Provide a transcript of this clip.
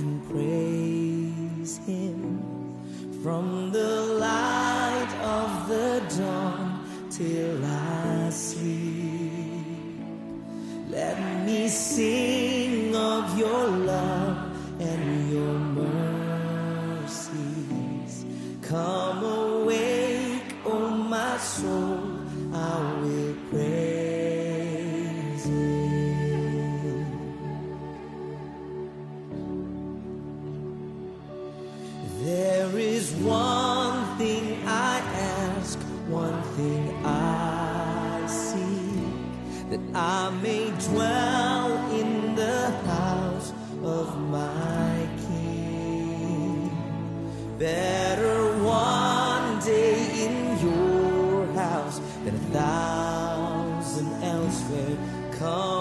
and praise Him from the light of the dawn till I sleep. Let me sing of your love and your mercies. Come awake, O oh my soul, I will. I may dwell in the house of my King. Better one day in your house than a thousand elsewhere. Come.